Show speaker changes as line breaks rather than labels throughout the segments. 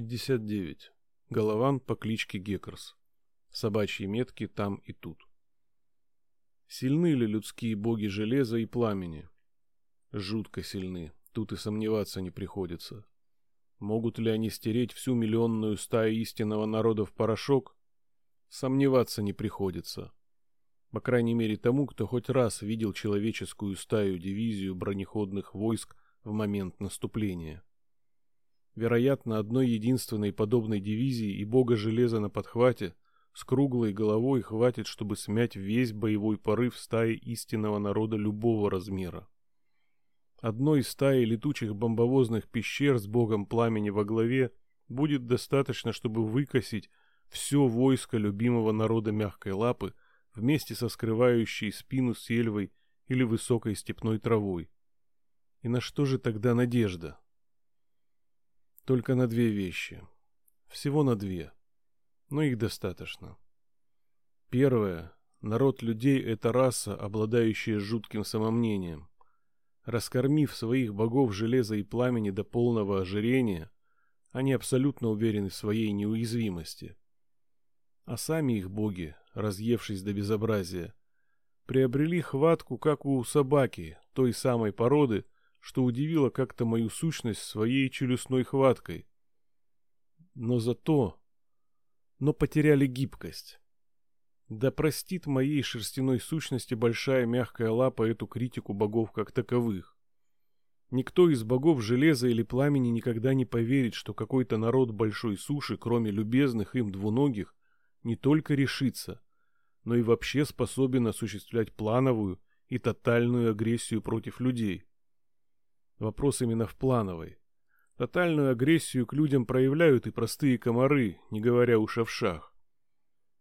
59. Голован по кличке Геккерс. Собачьи метки там и тут. Сильны ли людские боги железа и пламени? Жутко сильны, тут и сомневаться не приходится. Могут ли они стереть всю миллионную стаю истинного народа в порошок? Сомневаться не приходится. По крайней мере тому, кто хоть раз видел человеческую стаю-дивизию бронеходных войск в момент наступления. Вероятно, одной единственной подобной дивизии и бога железа на подхвате с круглой головой хватит, чтобы смять весь боевой порыв стаи истинного народа любого размера. Одной стаи летучих бомбовозных пещер с богом пламени во главе будет достаточно, чтобы выкосить все войско любимого народа мягкой лапы вместе со скрывающей спину сельвой или высокой степной травой. И на что же тогда надежда? Только на две вещи. Всего на две. Но их достаточно. Первое. Народ людей – это раса, обладающая жутким самомнением. Раскормив своих богов железа и пламени до полного ожирения, они абсолютно уверены в своей неуязвимости. А сами их боги, разъевшись до безобразия, приобрели хватку, как у собаки, той самой породы, что удивило как-то мою сущность своей челюстной хваткой. Но зато... Но потеряли гибкость. Да простит моей шерстяной сущности большая мягкая лапа эту критику богов как таковых. Никто из богов железа или пламени никогда не поверит, что какой-то народ большой суши, кроме любезных им двуногих, не только решится, но и вообще способен осуществлять плановую и тотальную агрессию против людей. Вопрос именно в плановой. Тотальную агрессию к людям проявляют и простые комары, не говоря уж о вшах.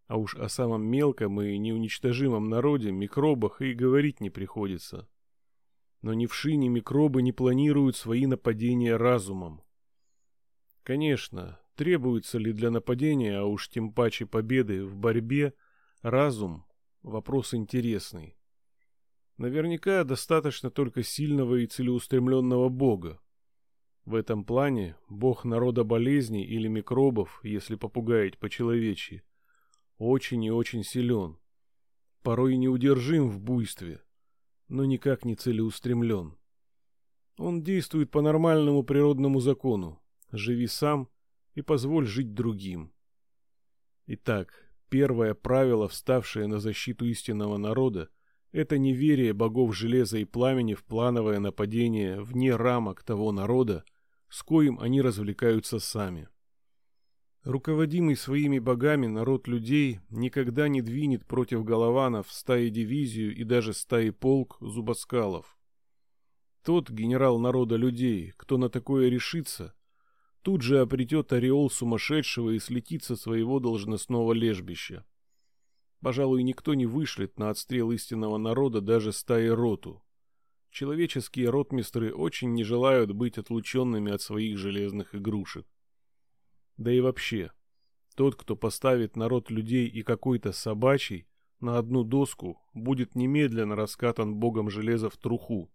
А уж о самом мелком и неуничтожимом народе, микробах и говорить не приходится. Но ни вши, ни микробы не планируют свои нападения разумом. Конечно, требуется ли для нападения, а уж тем паче победы в борьбе, разум – вопрос интересный. Наверняка достаточно только сильного и целеустремленного бога. В этом плане бог народа болезней или микробов, если попугаять по-человечьи, очень и очень силен. Порой неудержим в буйстве, но никак не целеустремлен. Он действует по нормальному природному закону. Живи сам и позволь жить другим. Итак, первое правило, вставшее на защиту истинного народа, это неверие богов железа и пламени в плановое нападение вне рамок того народа, с коим они развлекаются сами. Руководимый своими богами народ людей никогда не двинет против голованов стаи дивизию и даже стаи полк зубоскалов. Тот генерал народа людей, кто на такое решится, тут же обретет ореол сумасшедшего и слетит со своего должностного лежбища. Пожалуй, никто не вышлет на отстрел истинного народа даже стаи роту. Человеческие ротмистры очень не желают быть отлученными от своих железных игрушек. Да и вообще, тот, кто поставит народ людей и какой-то собачий на одну доску, будет немедленно раскатан богом железа в труху.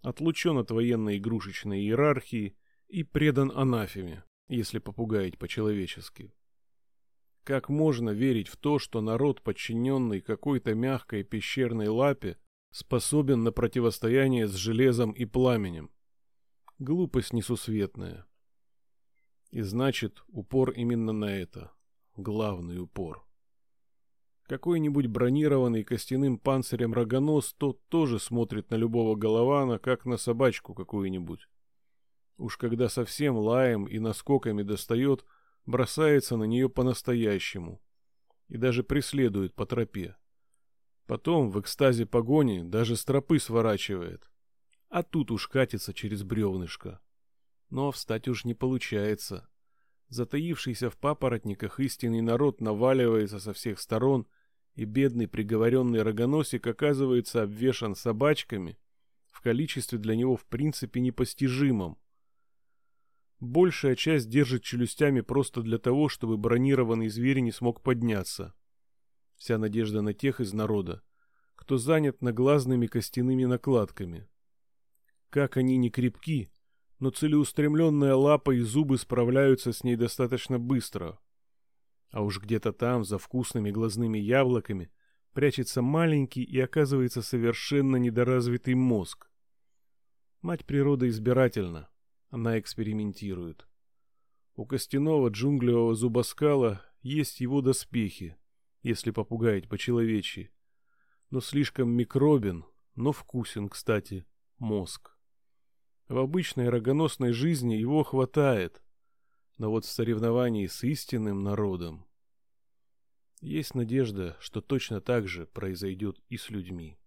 Отлучен от военной игрушечной иерархии и предан анафеме, если попугаять по-человечески. Как можно верить в то, что народ, подчиненный какой-то мягкой пещерной лапе, способен на противостояние с железом и пламенем? Глупость несусветная. И значит, упор именно на это. Главный упор. Какой-нибудь бронированный костяным панцирем рогонос тот тоже смотрит на любого голована, как на собачку какую-нибудь. Уж когда совсем лаем и наскоками достает – бросается на нее по-настоящему и даже преследует по тропе. Потом в экстазе погони даже с тропы сворачивает, а тут уж катится через бревнышко. Но встать уж не получается. Затаившийся в папоротниках истинный народ наваливается со всех сторон, и бедный приговоренный рогоносик оказывается обвешан собачками в количестве для него в принципе непостижимом. Большая часть держит челюстями просто для того, чтобы бронированный зверь не смог подняться. Вся надежда на тех из народа, кто занят наглазными костяными накладками. Как они не крепки, но целеустремленная лапа и зубы справляются с ней достаточно быстро. А уж где-то там, за вкусными глазными яблоками, прячется маленький и оказывается совершенно недоразвитый мозг. Мать природа избирательна, она экспериментирует. У костяного джунглевого зубоскала есть его доспехи, если попугаять по-человечьи. Но слишком микробен, но вкусен, кстати, мозг. В обычной рогоносной жизни его хватает, но вот в соревновании с истинным народом есть надежда, что точно так же произойдет и с людьми.